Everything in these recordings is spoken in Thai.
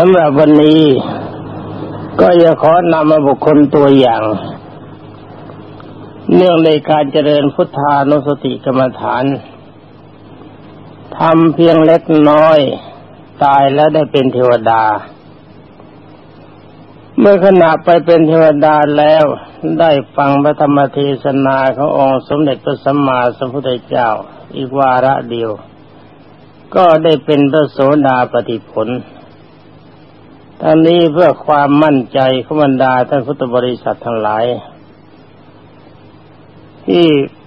สำหรับวันนี้ ก็จะขอนำมาบุคคลตัวอย่างเนื่องในการเจริญพุทธานุสติกรรมฐานทำเพียงเล็กน้อย ตายแล้วได้เป็นเทวดา เมื่อขณะไปเป็นเทวดาแล้วได้ฟังพระธรรมเทศนาขององค์สมเด็จพระสัมมาสัมพุทธเจ้า อีกวาระเดียว ก็ได้เป็นพระโสดาปฏิผล ทั้งนี้เพื่อความมั่นใจขบรรดาท่านพุทธบริษัททั้งหลาย ที่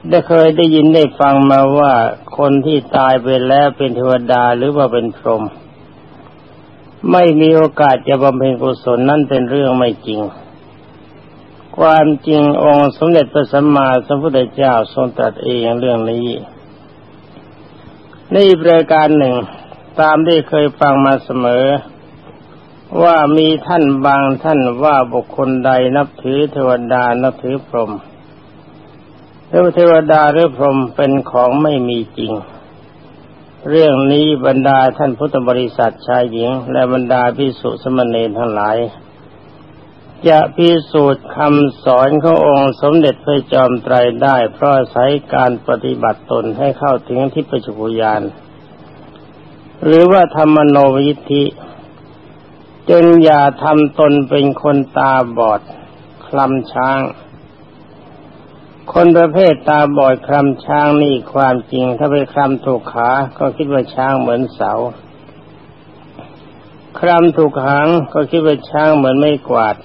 ได้เคยได้ยินได้ฟังมาว่าคนที่ตายไปแล้วเป็นเทวดาหรือว่าเป็นพรหมไม่มีโอกาสจะบำเพ็ญกุศลนั่นเป็นเรื่องไม่จริง ความจริงองค์สมเด็จพระสัมมาสัมพุทธเจ้าทรงตรัสเองเรื่องนี้ในประการหนึ่ง ตามที่เคยฟังมาเสมอ ว่ามีท่านบางท่านว่าบุคคลใดนับถือเทวดานับถือพรหมหรือเทวดาหรือพรหมเป็นของไม่มีจริง เรื่องนี้บรรดาท่านพุทธบริษัทชายหญิง และบรรดาพิสุสมณีทั้งหลาย จะพิสูจน์คำสอนขององค์สมเด็จพระจอมไตรได้ เพราะอาศัยการปฏิบัติตนให้เข้าถึงทิพยจุกุยานหรือว่าธรรมโนวิธิ จงอย่าทำตนเป็นคนตาบอด คลำช้าง คนประเภทตาบอดคลำช้างนี่ความจริง ถ้าไปคลำถูกขาก็คิดว่าช้างเหมือนเสาคลำถูกหางก็คิดว่าช้างเหมือนไม่กวาด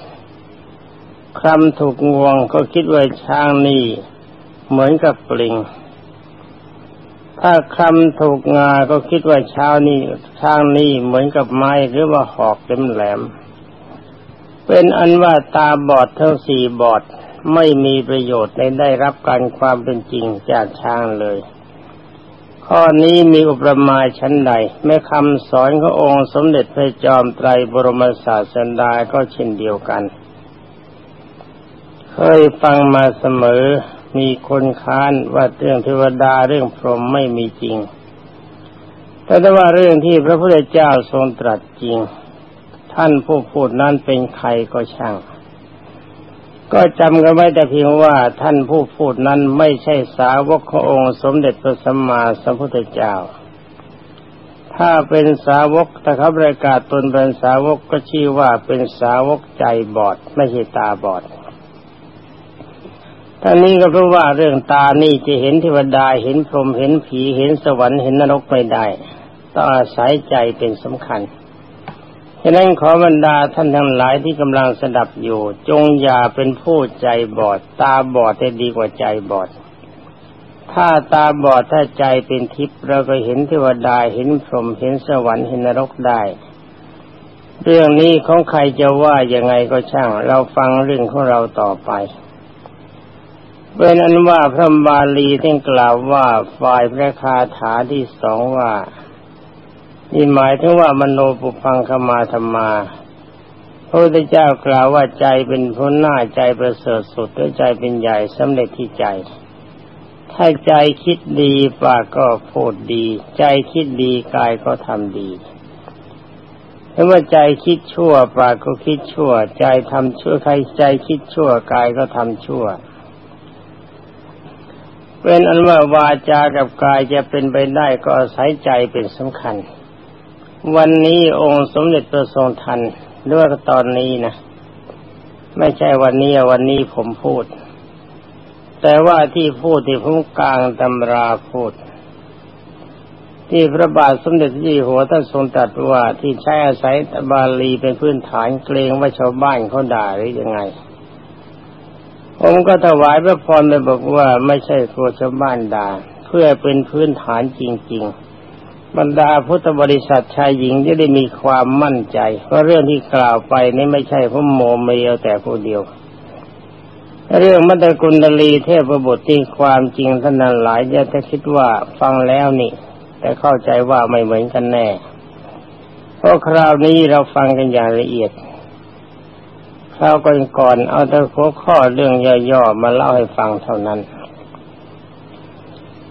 คลำถูกงวงก็คิดว่าช้างนี่เหมือนกับปลิง ถ้าคำถูกงาก็คิดว่าเช้านี้ช้างนี้เหมือนกับไม้หรือว่าหอกเต็มแหลม เป็นอันว่าตาบอดทั้งสี่บอดไม่มีประโยชน์ในได้รับการความเป็นจริงจากช้างเลย ข้อนี้มีอุปมาชั้นใดแม่คำสอนขององค์สมเด็จพระจอมไตรบรมศาสดาก็เช่นเดียวกัน เคยฟังมาเสมอ มีคนค้านว่าเรื่องเทวดาเรื่องพรหมไม่มีจริงแต่ว่าเรื่องที่พระพุทธเจ้าทรงตรัสจริง ท่านผู้พูดนั้นเป็นใครก็ช่าง ก็จำกันไว้แต่เพียงว่าท่านผู้พูดนั้นไม่ใช่สาวกขององค์สมเด็จพระสัมมาสัมพุทธเจ้า ถ้าเป็นสาวกถ้าเขาประกาศตนเป็นสาวกก็ชื่อว่าเป็นสาวกใจบอดไม่ใช่ตาบอด ทั้งนี้ก็เพราะว่าเรื่องตานี่จะเห็นเทวดาเห็นพรหมเห็นผีเห็นสวรรค์เห็นนรกไม่ได้ต้องอาศัยใจเป็นสำคัญฉะนั้นขอบรรดาท่านทั้งหลายที่กำลังสดับอยู่ จงอย่าเป็นผู้ใจบอด ตาบอดจะดีกว่าใจบอด ถ้าตาบอดถ้าใจเป็นทิพย์เราก็เห็นเทวดาเห็นพรหมเห็นสวรรค์เห็นนรกได้เรื่องนี้ของใครจะว่ายังไงก็ช่าง เราฟังเรื่องของเราต่อไป เป็นอันว่าพระบาลีท่านกล่าวว่าฝ่ายพระคาถาที่สองว่านี่หมายถึงว่ามโนปุพังคมาธรรมาพระพุทธเจ้ากล่าวว่าใจเป็นพ้นหน้าใจประเสริฐสุดและใจเป็นใหญ่สำเร็จที่ใจ ถ้าใจคิดดีปากก็พูดดี ใจคิดดีกายก็ทำดีถ้าว่าใจคิดชั่วปากก็คิดชั่ว ใจทำชั่วใครใจคิดชั่วกายก็ทำชั่ว เป็นอันว่าวาจากับกายจะเป็นไปได้ก็อาศัยใจเป็นสำคัญ วันนี้องค์สมเด็จตัวทรงทันด้วยตอนนี้นะไม่ใช่วันนี้วันนี้ผมพูด แต่ว่าที่พูดที่ผมกลางตำราพูด ที่พระบาทสมเด็จยี่หัวท่านทรงตรัสว่าที่ใช้อาศัยบาลีเป็นพื้นฐานเกรงว่าชาวบ้านเขาด่าหรือยังไง ผมก็ถวายพระพรไปบอกว่าไม่ใช่ตัวชาวบ้านด่าเพื่อเป็นพื้นฐานจริง ๆ บรรดาพุทธบริษัทชายหญิงจะได้มีความมั่นใจว่าเรื่องที่กล่าวไปนี่ไม่ใช่พมโมเมลแต่ผู้เดียว เรื่องมัตตกุณลีเทพบุตรที่ความจริงท่านนั้นหลายจะคิดว่าฟังแล้วนี่ แต่เข้าใจว่าไม่เหมือนกันแน่ เพราะคราวนี้เราฟังกันอย่างละเอียด คราวก่อนๆเอาแต่หัวข้อเรื่องย่อๆมาเล่าให้ฟังเท่านั้น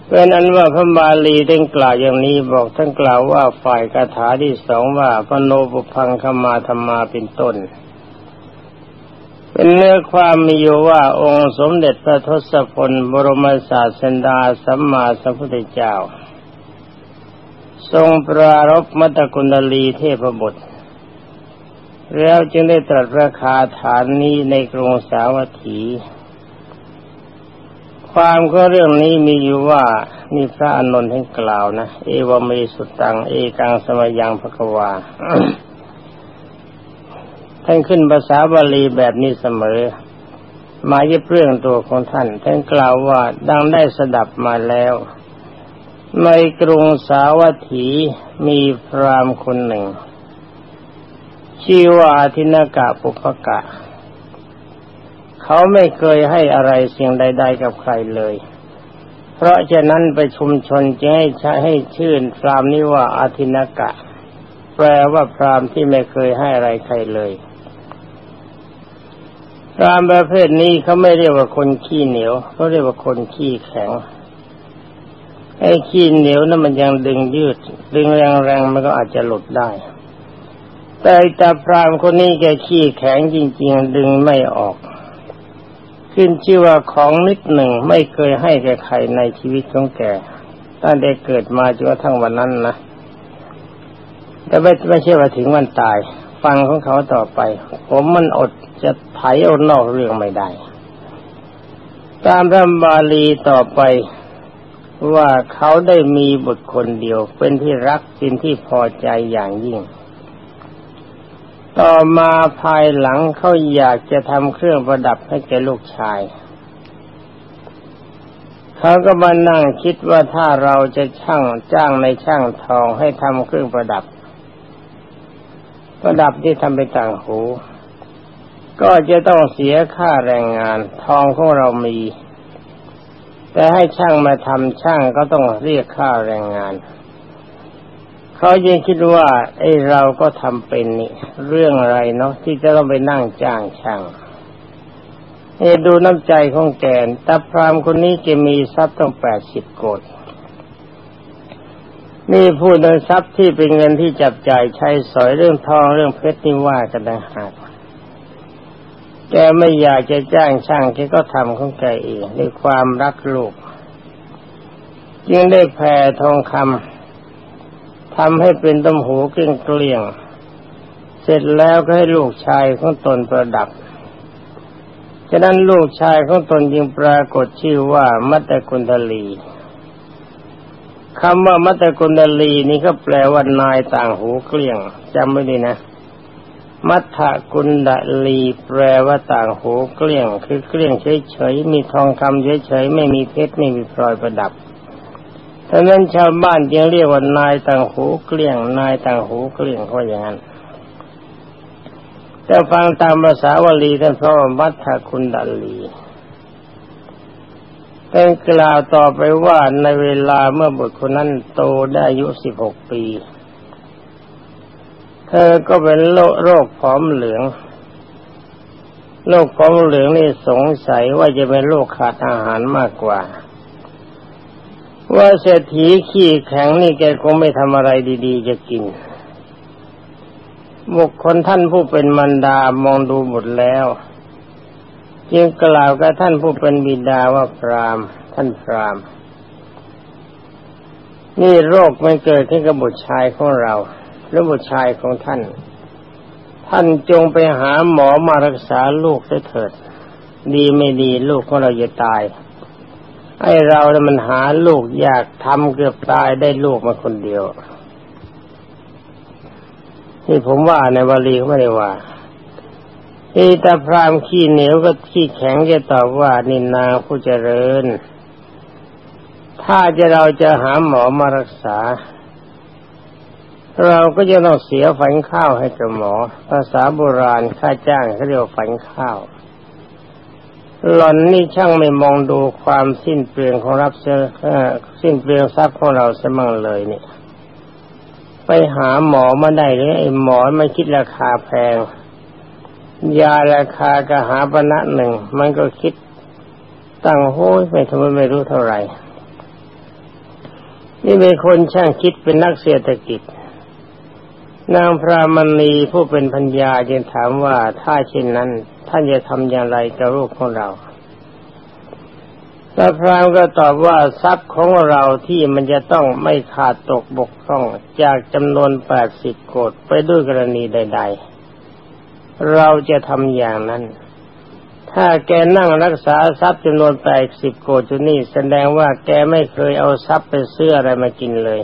เป็นอันว่าพระบาลีได้กล่าวอย่างนี้บอกท่านกล่าวว่าฝ่ายคาถาที่สองว่าพโนบุพังคมาธรรมาเป็นต้น เป็นเนื้อความมีอยู่ว่าองค์สมเด็จพระทศพลบรมศาสดาสัมมาสัมพุทธเจ้า ทรงปรารบมัตตกุณลีเทพบุตร แล้วจึงได้ตรัสราคาฐานนี้ในกรุงสาวัตถี ความก็เรื่องนี้มีอยู่ว่านี่พระอนนท์ให้กล่าวนะ เอวเมสุตัง เอกังสมยังภควาท่านขึ้นภาษาบาลีแบบนี้เสมอ มาเย็บเรื่องตัวของท่าน ท่านกล่าวว่าดังได้สดับมาแล้ว ในกรุงสาวัตถีมีพรามคนหนึ่ง ชื่อว่าทินากะปุพกะ เขาไม่เคยให้อะไรสิ่งใด ๆ กับใครเลย เพราะฉะนั้นไปชุมชนจะให้ใช้ให้ชื่นพรามนี้ว่าอาทินกะ แปลว่าพรามที่ไม่เคยให้อะไรใครเลยพรามประเภทนี้เขาไม่เรียกว่าคนขี้เหนียวเขาเรียกว่าคนขี้แข็งไอ้ขี้เหนียวนั้นมันยังดึงยืด ดึงแรงๆมันก็อาจจะหลุดได้ แต่ตาพรามคนนี้แกขี้แข็งจริง ๆ ดึงไม่ออก ขึ้นชื่อว่าของนิดหนึ่งไม่เคยให้แกใครในชีวิตของแกตั้งแต่เกิดมาจนกระทั่งวันนั้นนะแต่ไม่ไม่ใช่ว่าถึงวันตาย ฟังของเขาต่อไป ผมมันอดจะไถเอานอกเรื่องไม่ได้ ตามพระบาลีต่อไปว่าเขาได้มีบุตรคนเดียวเป็นที่รักเป็นที่พอใจอย่างยิ่ง ต่อมาภายหลังเขาอยากจะทำเครื่องประดับให้แกลูกชาย เขาก็มานั่งคิดว่าถ้าเราจะช่างจ้างในช่างทองให้ทำเครื่องประดับ ประดับที่ทำเป็นต่างหู ก็จะต้องเสียค่าแรงงาน ทองของเรามี แต่ให้ช่างมาทำช่างก็ต้องเรียกค่าแรงงาน เขายังคิดว่าไอ้เราก็ทำเป็นนี่เรื่องอะไรเนาะที่จะต้องไปนั่งจ้างช่างเอดูน้ำใจของแกนตาพรามคนนี้จะมีทรัพย์ต้องแปดสิบโกดนี่พูดในทรัพย์ที่เป็นเงินที่จับจ่ายใช้สอยเรื่องทองเรื่องเพชรนี่ว่ากันนะหากแกไม่อยากจะจ้างช่างแกก็ทำของแกเองด้วยความรักลูก จึงได้แผ่ทองคำ ทำให้เป็นต้มหูเกลี้ยงเกลี้ยง เสร็จแล้วก็ให้ลูกชายของตนประดับ ฉะนั้นลูกชายของตนจึงปรากฏชื่อว่ามัตตกุณฑลีคำว่ามัตตกุณฑลีนี่ก็แปลว่านายต่างหูเกลี้ยงจำไม่ดีนะ มัทธกุณฑลีแปลว่าต่างหูเกลี้ยง คือเกลี้ยงเฉยๆมีทองคำเฉยๆไม่มีเพชรไม่มีพลอยประดับ ดังนั้นชาวบ้านจึงเรียกว่านายต่างหูเกลี้ยงนายต่างหูเกลี้ยงเขาอย่างนั้นแต่ฟังตามภาษาวลีท่านพราะวัฒคุณดัลลีเป็นกล่าวต่อไปว่าในเวลาเมื่อบุตรคนนั้นโตได้อายุสิบหกปี เธอก็เป็นโรคโรคผอมเหลืองโรคผอมเหลืองนี่สงสัยว่าจะเป็นโรคขาดอาหารมากกว่า ว่าเศรษฐีขี้แข็งนี่แกคงไม่ทำอะไรดีๆ จะกิน บุคคลท่านผู้เป็นมันดามองดูหมดแล้ว จึงกล่าวกับท่านผู้เป็นบิดาว่าพรามท่านพรามนี่โรคมันเกิดขึ้นกับบุตรชายของเราหรือบุตรชายของท่าน ท่านจงไปหาหมอมารักษาลูกได้เถิด ดีไม่ดีลูกของเราจะตาย ไอ้เราเนี่ยมันหาลูกยากทำเกือบตายได้ลูกมาคนเดียว นี่ผมว่าในวลีเขาไม่ได้ว่าอีตาพรามขี้เหนียวก็ขี้แข็งจะตอบว่านินนาผู้เจริญ ถ้าจะเราจะหาหมอมารักษา เราก็จะต้องเสียฝันข้าวให้กับหมอ ภาษาโบราณค่าจ้างเขาเรียกฝันข้าว หล่อนนี่ช่างไม่มองดูความสิ้นเปลืองของรับเสสิ้นเปลืองทรัพย์ของเราเสมอเลยเนี่ย ไปหาหมอมาได้เลยไอ้หมอไม่คิดราคาแพง ยาราคากระหาปณะหนึ่ง มันก็คิดตั้งโห้ยไปทำไมไม่รู้เท่าไหร่ นี่เป็นคนช่างคิดเป็นนักเศรษฐกิจ นางพระมณีผู้เป็นพัญญาจึงถามว่าถ้าเช่นนั้น ท่านจะทำอย่างไรกับลูกของเราแต่พรามก็ตอบว่าทรัพย์ของเราที่มันจะต้องไม่ขาดตกบกพร่องจากจำนวนแปดสิบโกดไปด้วยกรณีใด ๆ เราจะทำอย่างนั้น ถ้าแกนั่งรักษาทรัพย์จำนวนแปดสิบโกดจุนี่แสดงว่าแกไม่เคยเอาทรัพย์ไปซื้ออะไรมากินเลย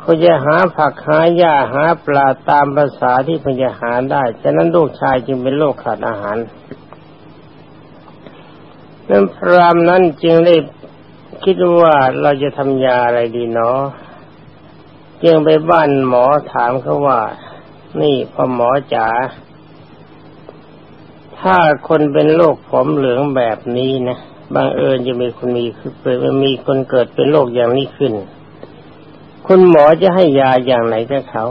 เขาจะหาผักหาหญ้าหาปลาตามภาษาที่พจะหาได้ ฉะนั้นลูกชายจึงเป็นโรคขาดอาหารนั้นพรามนั้นจึงได้คิดว่าเราจะทำยาอะไรดีเนาะจึงไปบ้านหมอถามเขาว่า นี่พ่อหมอจ๋าถ้าคนเป็นโรคผมเหลืองแบบนี้นะบางเอิญจะมีคนมีคือเกิดมีคนเกิดเป็นโรคอย่างนี้ขึ้น คุณหมอจะให้ยาอย่างไหนกับเขา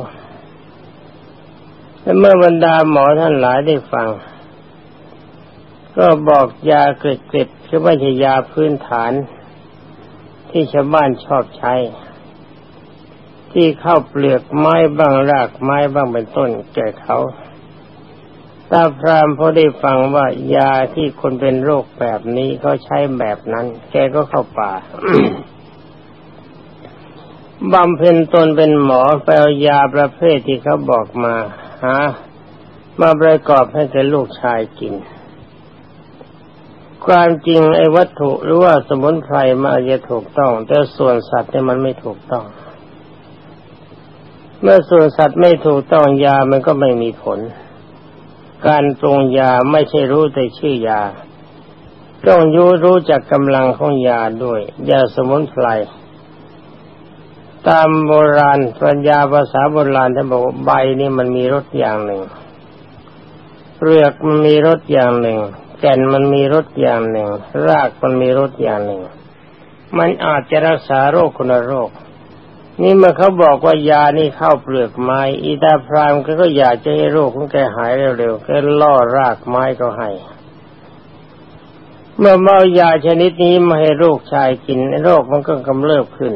และเมื่อบรรดาหมอท่านหลายได้ฟัง ก็บอกยาเกล็ดๆคือไม่ใช่ยาพื้นฐาน ที่ชาวบ้านชอบใช้ ที่เข้าเปลือกไม้บ้างรากไม้บ้างเป็นต้นแก่เขาตาพรามพอได้ฟังว่ายาที่คนเป็นโรคแบบนี้เขาใช้แบบนั้น แกก็เข้าป่า บำเพ็ญตนเป็นหมอไปเอายาประเภทที่เขาบอกมาหามาประกอบให้แกลูกชายกิน ความจริงไอ้วัตถุหรือว่าสมุนไพรมาจะถูกต้อง แต่ส่วนสัตว์เนี่ยมันไม่ถูกต้อง เมื่อส่วนสัตว์ไม่ถูกต้องยามันก็ไม่มีผล การปรุงยาไม่ใช่รู้แต่ชื่อยา ต้องยู้รู้จักกำลังของยาด้วยยาสมุนไพร ตามโบราณปัญญาภาษาโบราณท่านบอกว่าใบนี่มันมีรสอย่างหนึ่งเปลือกมันมีรสอย่างหนึ่ง แก่นมันมีรสอย่างหนึ่ง รากมันมีรสอย่างหนึ่ง มันอาจจะรักษาโรคคนโรค นี่เมื่อเขาบอกว่ายานี่เข้าเปลือกไม้อีตาพรามก็ก็อยากจะให้โรคของแกหายเร็วๆก็ล่อรากไม้ก็ให้ เมื่อเมายาชนิดนี้มาให้ลูกชายกิน โรคมันก็กำเริบขึ้น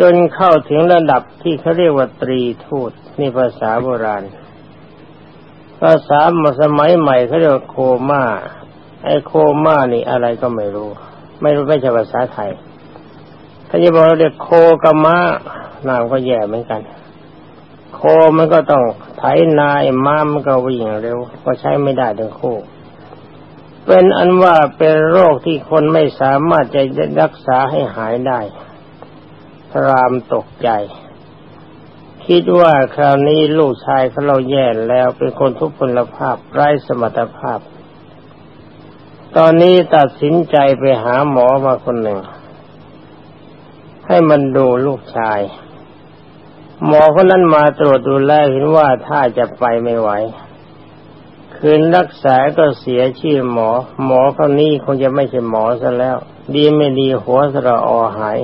จนเข้าถึงระดับที่เขาเรียกว่าตรีทูตนี่ภาษาโบราณ ภาษาสมัยใหม่เขาเรียกว่าโคม่าไอโคม่านี่อะไรก็ไม่รู้ ไม่รู้ไม่ใช่ภาษาไทย ถ้าจะบอกเรียกโคกับม้านามก็แย่เหมือนกัน โคมันก็ต้องไถนาไอ้ม้ามันก็วิ่งเร็ว ก็ใช้ไม่ได้ทั้งคู่เป็นอันว่าเป็นโรคที่คนไม่สามารถจะรักษาให้หายได้ พรามตกใจ คิดว่าคราวนี้ลูกชายเขาเราแย่แล้วเป็นคนทุพพลภาพไร้สมรรถภาพ ตอนนี้ตัดสินใจไปหาหมอมาคนหนึ่ง ให้มันดูลูกชาย หมอคนนั้นมาตรวจดูแลเห็นว่าถ้าจะไปไม่ไหวคืนรักษาก็เสียชื่อหมอ หมอคนนี้คงจะไม่ใช่หมอซะแล้ว ดีไม่ดีหัวสระอหาย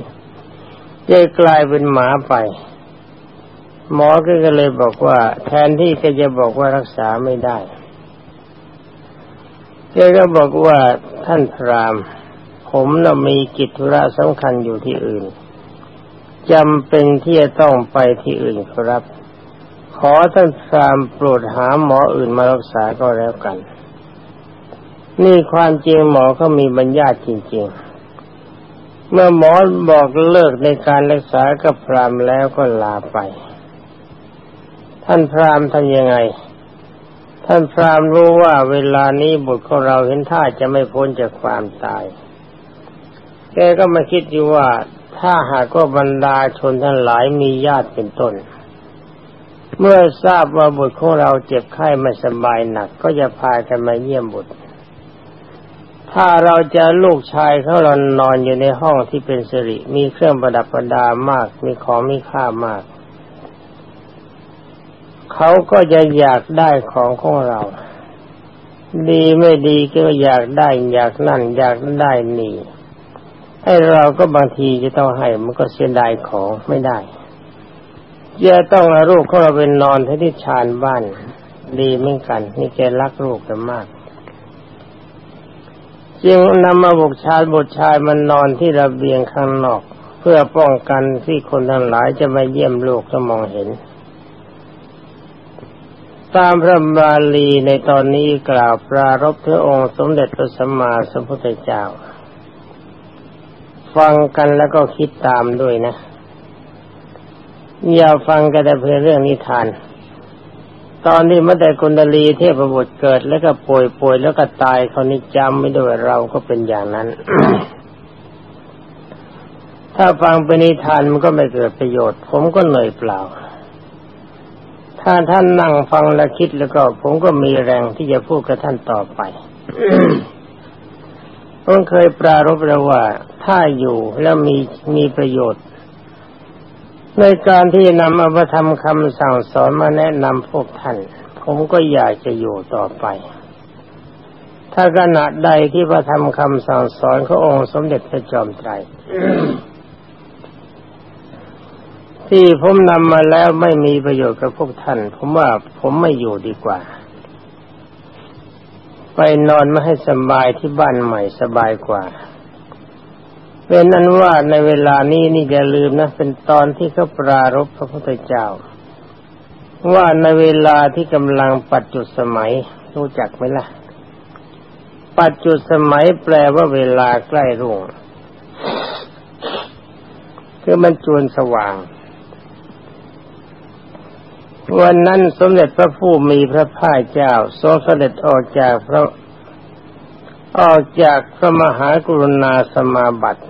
จะกลายเป็นหมาไป หมอก็เลยบอกว่า แทนที่แกจะบอกว่ารักษาไม่ได้แกก็บอกว่าท่านพรามผมน่ะมีกิจธุระสำคัญอยู่ที่อื่นจำเป็นที่จะต้องไปที่อื่นครับ ขอท่านพรามโปรดหาหมออื่นมารักษาก็แล้วกัน นี่ความจริงหมอเขามีบัญญัติจริง ๆ เมื่อหมอบอกเลิกในการรักษากับพรามแล้วก็ลาไป ท่านพรามทำยังไง ท่านพรามรู้ว่าเวลานี้บุตรของเราเห็นท่าจะไม่พ้นจากความตาย แกก็มาคิดอยู่ว่าถ้าหากว่าบรรดาชนทั้งหลายมีญาติเป็นต้น เมื่อทราบว่าบุตรของเราเจ็บไข้ไม่สบายหนัก ก็จะพากันมาเยี่ยมบุตร ถ้าเราจะลูกชายเขาเรานอนอยู่ในห้องที่เป็นสิริ มีเครื่องประดับประดามาก มีของมีค่ามาก เขาก็จะอยากได้ของของเรา ดีไม่ดีก็อยากได้ อยากนั่น อยากได้นี่ ให้เราก็บางทีจะต้องให้มันก็เสียดายของไม่ได้จะต้องเอาลูกของเราเป็นนอนที่ชานบ้าน ดีเหมือนกันนี่แกรักลูกกันมาก จึงนำมาบุกชายบทชายมันนอนที่ระเบียงข้างนอก เพื่อป้องกันที่คนทั้งหลายจะมาเยี่ยมลูกจะมองเห็น ตามพระบาลีในตอนนี้กล่าวปรารบพระองค์สมเด็จพระสัมมาสัมพุทธเจ้า ฟังกันแล้วก็คิดตามด้วยนะ อย่าฟังกันแต่เพียงเรื่องนิทาน ตอนนี้มื่อแต่กุณลีเทพบุตรเกิดแล้วก็ป่วยป่วยแล้วก็ตายเขานี่จำไม่ด้วยเราก็เป็นอย่างนั้น ถ้าฟังเป็นนิทานมันก็ไม่เกิดประโยชน์ ผมก็เหนื่อยเปล่า ถ้าท่านนั่งฟังและคิดแล้วก็ ผมก็มีแรงที่จะพูดกับท่านต่อไปผมเคยปรารบแล้วว่า ถ้าอยู่แล้วมีมีประโยชน์ ในการที่นำอภิธรรมคำสั่งสอนมาแนะนำพวกท่าน ผมก็อยากจะอยู่ต่อไป ถ้าขณะใดที่พระธรรมคำสั่งสอนขององค์สมเด็จพระจอมไตรที่ผมนำมาแล้วไม่มีประโยชน์กับพวกท่าน ผมว่าผมไม่อยู่ดีกว่า ไปนอนไม่ให้สบายที่บ้านใหม่สบายกว่า เป็นนั้นว่าในเวลานี้นี่อย่าลืมนะเป็นตอนที่เขาปรารบพระพุทธเจ้า ว่าในเวลาที่กำลังปัจจุสมัยรู้จักไหมล่ะ ปัจจุสมัยแปลว่าเวลาใกล้รุ่งคือมันจวนสว่าง วันนั้นสมเด็จพระผู้มีพระภาคเจ้าทรงเสด็จออกจากพระออกจากพระมหากรุณาสมาบัติ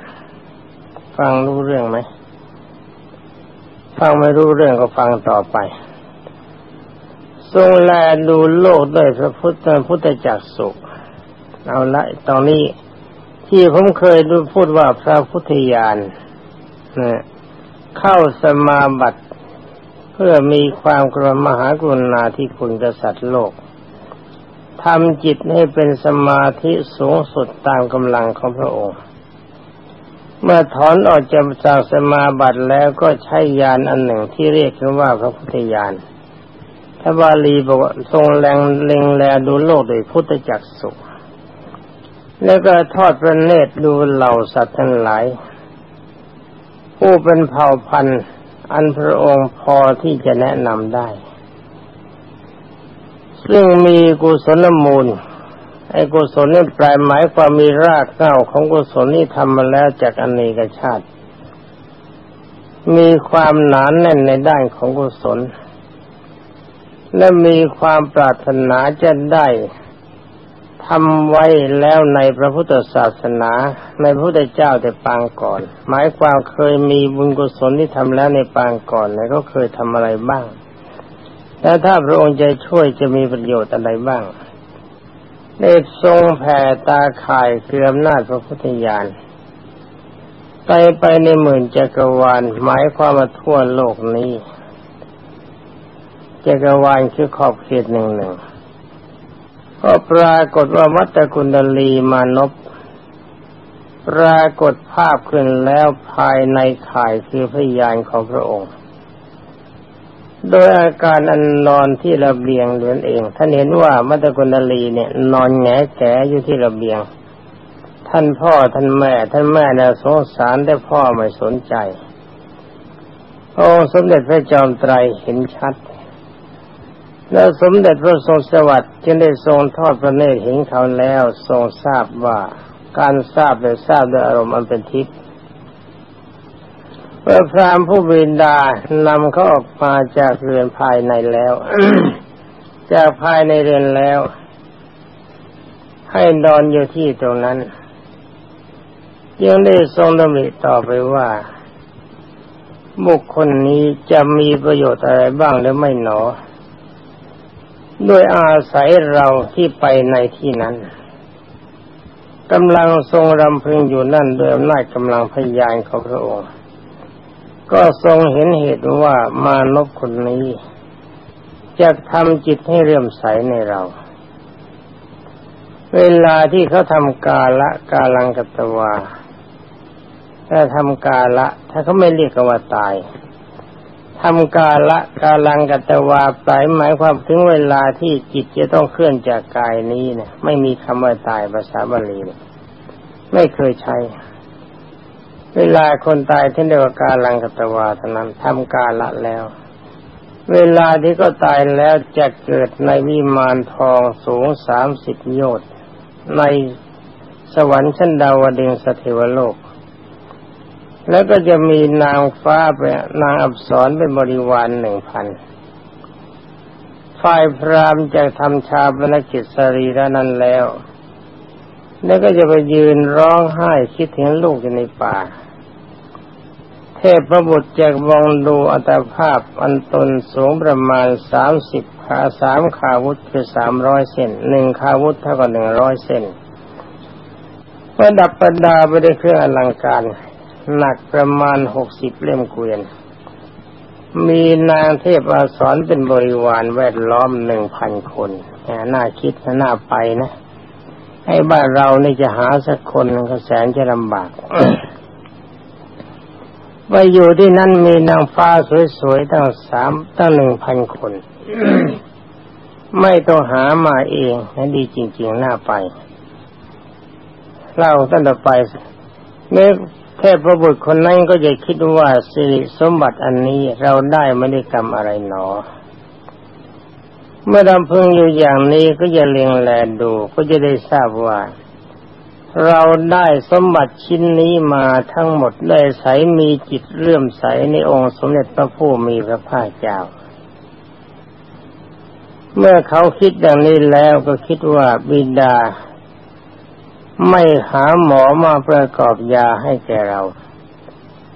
ฟังรู้เรื่องไหมฟังไม่รู้เรื่องก็ฟังต่อไป ทรงแลดูโลกด้วยพระพุทธพุทธจักสุเอาละตอนนี้ที่ผมเคยดูพูดว่าพระพุทธญาณนะเข้าสมาบัติเพื่อมีความกรมหากรุณาที่คุณกษัตริย์โลกทำจิตให้เป็นสมาธิสูงสุดตามกำลังของพระองค์ เมื่อถอนออกจากจากสมาบัติแล้วก็ใช้ยานอันหนึ่งที่เรียกกันว่าพระพุทธญาณถ้าบาลีบอกทรงแรงเล็งแลดูโลกโดยพุทธจักสุแล้วก็ทอดพระเนตรดูเหล่าสัตว์ทั้งหลาย ผู้เป็นเผ่าพันธุ์ อันพระองค์พอที่จะแนะนำได้ ซึ่งมีกุศลมูล ไอ้กุศลนี่แปลหมายความมีรากเง้าของกุศลนี่ทำมาแล้วจากอเนกชาติ มีความหนานแน่นในด้านของกุศล และมีความปรารถนาจะได้ทำไว้แล้วในพระพุทธศาสนาในพระพุทธเจ้าแต่ปางก่อน หมายความเคยมีบุญกุศลที่ทำแล้วในปางก่อนเนี่ยก็เคยทำอะไรบ้างแต่ถ้าพระองค์จะช่วยจะมีประโยชน์อะไรบ้าง ได้ทรงแผ่ตาข่ายเคืออำนาจพระพุทธญาณไปไปในหมื่นจักรวาลหมายความว่าทั่วโลกนี้จักรวาลคือขอบเขตหนึ่งหนึ่งก็ปรากฏว่าวัตกุณลีมานพปรากฏภาพขึ้นแล้วภายในข่ายคือพยานของพระองค์ โดยอาการอันนอนที่ระเบียงเหลือนเอง ท่านเห็นว่ามัตกุณลีเนี่ย นอนแงแกอยู่ที่ระเบียง ท่านพ่อท่านแม่ ท่านแม่เนี่ยสงสารแต่พ่อไม่สนใจ โอ้สมเด็จพระจอมไตรเห็นชัด แล้วสมเด็จพระทรงสวัสดิ์จึงได้ทรงทอดพระเนตรเห็นเขาแล้วทรงทราบว่าการทราบและทราบด้วยอารมณ์อันเป็นทิพย์ เมื่อพรามผู้บินดานำเขาออกมาจากเรือนภายในแล้ว จากภายในเรือนแล้ว ให้นอนอยู่ที่ตรงนั้น ยังได้ทรงดำริต่อไปว่า บุคคลนี้จะมีประโยชน์อะไรบ้างหรือไม่หนอ ด้วยอาศัยเราที่ไปในที่นั้นกำลังทรงรำพึงอยู่นั่นโดยอำนาจกำลังพยานของพระองค์ ก็ทรงเห็นเหตุว่ามานพคนนี้ จะทำจิตให้เรื่มใสในเรา เวลาที่เขาทำกาละกาลังกัตวาถ้าทำกาละ ถ้าเขาไม่เรียกว่าตายทำกาละกาลังกัตวาปลายหมายความถึงเวลาที่จิตจะต้องเคลื่อนจากกายนี้เนี่ยไม่มีคำว่าตายภาษาบาลีเนี่ยไม่เคยใช้ เวลาคนตายที่เรียกว่าการลังกตวาทนั้นทำกาละแล้ว เวลาที่ก็ตายแล้วจะเกิดในวิมานทองสูงสามสิบโยชน์ในสวรรค์ชั้นดาวดึงสเทวโลก แล้วก็จะมีนางฟ้าเป็นนางอับสรเป็นบริวารหนึ่งพันฝ่ายพรามจะทำชาบนกิจสรีระนั้นแล้ว แล้วก็จะไปยืนร้องไห้คิดถึงลูกอยู่ในป่า เทพประบุตรจะมองดูอัตภาพอันตนสูงประมาณสามสิบขาสามขาวุธคือสามร้อยเส้นหนึ่งขาวุธเท่ากับหนึ่งร้อยเส้นประดับประดาไปด้วยเครื่องอลังการ หนักประมาณหกสิบเล่มเกวียน มีนางเทพอาสรเป็นบริวารแวดล้อมหนึ่งพันคนน่าคิดน่าไปนะ ให้บ้านเรานี่จะหาสักคนก็แสนจะลำบากไปอยู่ที่นั่นมีนางฟ้าสวยๆตั้งสามตั้งหนึ่งพันคน ไม่ต้องหามาเองนะดีจริง ๆ น่าไปเล่าตั้งแต่ไปเมื่อเทพประบุตรคนนั้นก็จะคิดว่าสิริสมบัติอันนี้เราได้ไม่ได้กรรมอะไรหนอ เมื่อดำพึงอยู่อย่างนี้ก็จะเลียงแลดูก็จะได้ทราบว่า เราได้สมบัติชิ้นนี้มาทั้งหมดได้ใสมีจิตเลื่อมใสในองค์สมเด็จพระผู้มีพระภาคเจ้า เมื่อเขาคิดอย่างนี้แล้วก็คิดว่าบิดา ไม่หาหมอมาประกอบยาให้แก่เรา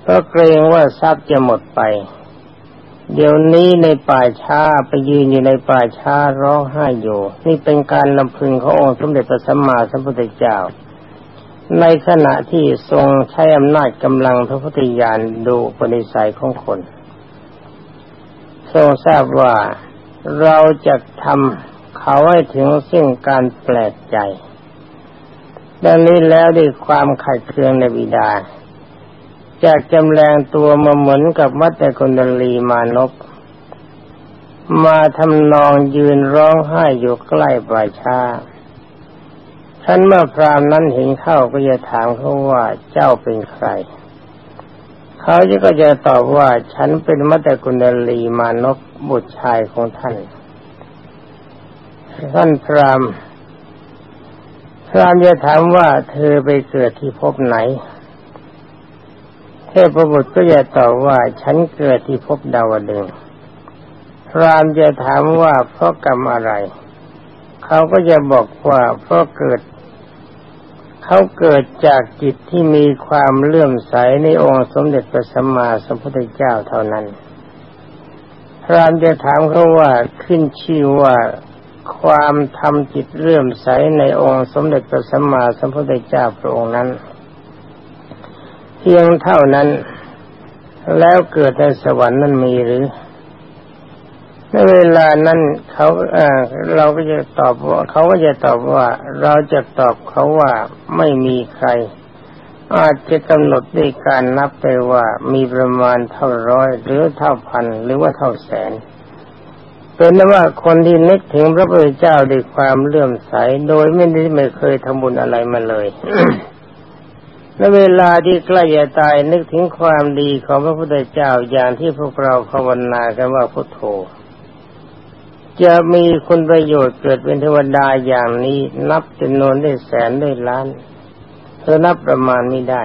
เพราะเกรงว่าทรัพย์จะหมดไป เดี๋ยวนี้ในป่าช้าไปยืนอยู่ในป่าช้าร้องไห้อยู่ นี่เป็นการลำพึงขององค์สมเด็จพระสัมมาสัมพุทธเจ้า ในขณะที่ทรงใช้อำนาจกำลังพระพุทธญาณดูปณิสัยของคน ทรงทราบว่าเราจะทำเขาให้ถึงซึ่งการแปลกใจดังนี้แล้วด้วยความขัดเคืองในบิดา จากจำแรงตัวมาเหมือนกับมัตตกุณลีมานพมาทำนองยืนร้องไห้อยู่ใกล้ป่าช้าท่านเมื่อพรามนั้นเห็นเข้าก็จะถามเขาว่าเจ้าเป็นใคร เขาจะก็จะตอบว่าฉันเป็นมัตตกุณลีมานพบุตรชายของท่าน ท่านพรามพรามจะถามว่าเธอไปเกิดที่พบไหน เทพบุตรก็จะตอบว่าฉันเกิดที่พบดาวดึงพรามจะถามว่าเพราะกรรมอะไร เขาก็จะบอกว่าเพราะเกิด เขาเกิดจากจิตที่มีความเลื่อมใสในองค์สมเด็จพระสัมมาสัมพุทธเจ้าเท่านั้น พรามจะถามเขาว่าขึ้นชื่อว่าความทำจิตเลื่อมใสในองค์สมเด็จพระสัมมาสัมพุทธเจ้าพระองค์นั้น พียงเท่านั้น แล้วเกิดในสวรรค์นั้นมีหรือในเวลานั้นเขาเเราก็จะตอบว่าเขาก็จะตอบว่า เราจะตอบเขาว่าไม่มีใคร อาจจะกำหนดด้วยการนับไปว่ามีประมาณเท่าร้อยหรือเท่าพันหรือว่าเท่าแสนเป็นนว่าคนที่นึกถึงพระพุทธเจ้าด้วยความเลื่อมใส โดยไม่ได้ไม่เคยทำบุญอะไรมาเลย ในเวลาที่ใกล้จะตายนึกถึงความดีของพระพุทธเจ้าอย่างที่พวกเราภาวนากันว่าพุทโธ จะมีคุณประโยชน์เกิดเป็นเทวดาอย่างนี้นับจำนวนได้แสนได้ล้าน เธอนับประมาณไม่ได้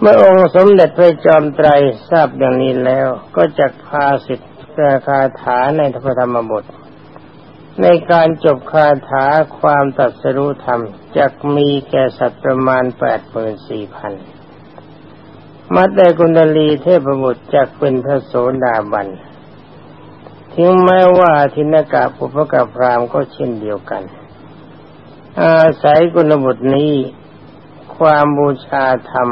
เมื่อองค์สมเด็จพระจอมไตรทราบอย่างนี้แล้ว ก็จะพาสิทธิแก่คาถาในพระธรรมบท ในการจบคาถาความตัดสรุธรรมจะมีแก่สัตว์ประมาณแปดหมื่นสี่พันมัดได้กุณลีเทพบุตรจะเป็นพระโสดาบันถึงแม้ว่าทินกะปุพกะพรามก็เช่นเดียวกัน อาศัยกุณบุตรนี้ ความบูชาธรรม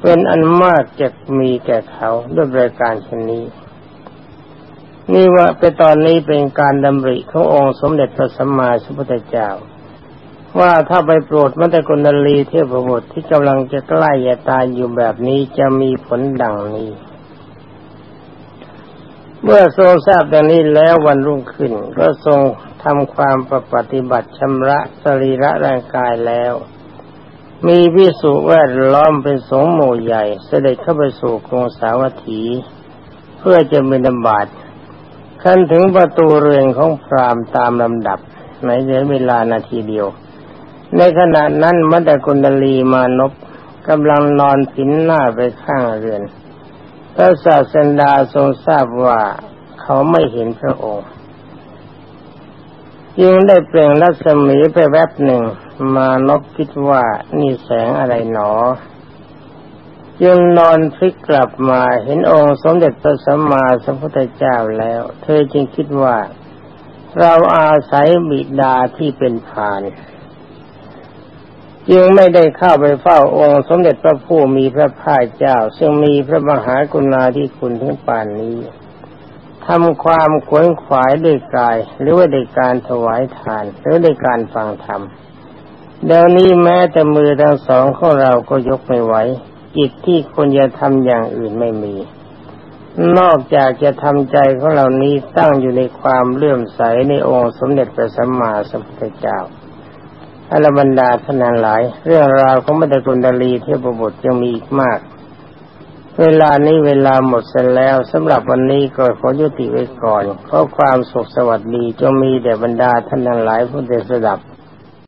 เป็นอันมากจะมีแก่เขาด้วยรายการชนนี้ นี่ว่าเป็นตอนนี้เป็นการดำริขององค์สมเด็จพระสัมมาสัมพุทธเจ้า ว่าถ้าไปโปรดมัตตกุณลีเทพบุตรที่กำลังจะใกล้จะตายอยู่แบบนี้จะมีผลดังนี้ เมื่อทรงทราบดังนี้แล้ววันรุ่งขึ้น ก็ทรงทำความประปฏิบัติชำระสรีระร่างกายแล้ว มีวิสุแวดล้อมเป็นสงฆ์หมู่ใหญ่ เสด็จเข้าไปสู่กรุงสาวัตถี เพื่อจะมีนบา ตขั้นถึงประตูเรือนของพรามตามลำดับในเดือนเวลานาทีเดียว ในขณะนั้นมัตตกุณลีมานพกำลังนอนผินหน้าไปข้างเรือน พระศาสดาทรงทราบว่าเขาไม่เห็นพระองค์จึงได้เปล่งรัศมีไปแวบหนึ่ง มานพคิดว่านี่แสงอะไรหนอ จึงนอนพลิกกลับมาเห็นองค์สมเด็จพระสัมมาสัมพุทธเจ้าแล้ว เธอจึงคิดว่า เราอาศัยบิดาที่เป็นผานจึงไม่ได้เข้าไปเฝ้าองค์ สมเด็จพระผู้มีพระภาคเจ้า ซึ่งมีพระมหากรุณาธิคุณถึงป่านนี้ทำความขวนขวายด้วยกาย หรือว่าด้วยการถวายทาน หรือด้วยการฟังธรรมเดี๋ยวนี้แม้แต่มือทั้งสองของเราก็ยกไม่ไหว จิตที่ควรจะทำอย่างอื่นไม่มี นอกจากจะทำใจของเรานี้ตั้งอยู่ในความเลื่อมใสในองค์สมเด็จพระสัมมาสัมพุทธเจ้าอรบรรดาท่านหลาย เรื่องราวของมัตตกุณดลีเทพบุตรยังมีอีกมาก เวลานี้เวลาหมดเสร็จแล้วสำหรับวันนี้ก็ขอยุติไว้ก่อน เพราะความสุขสวัสดีจงมีแด่บรรดาท่านหลายผู้ได้สดับ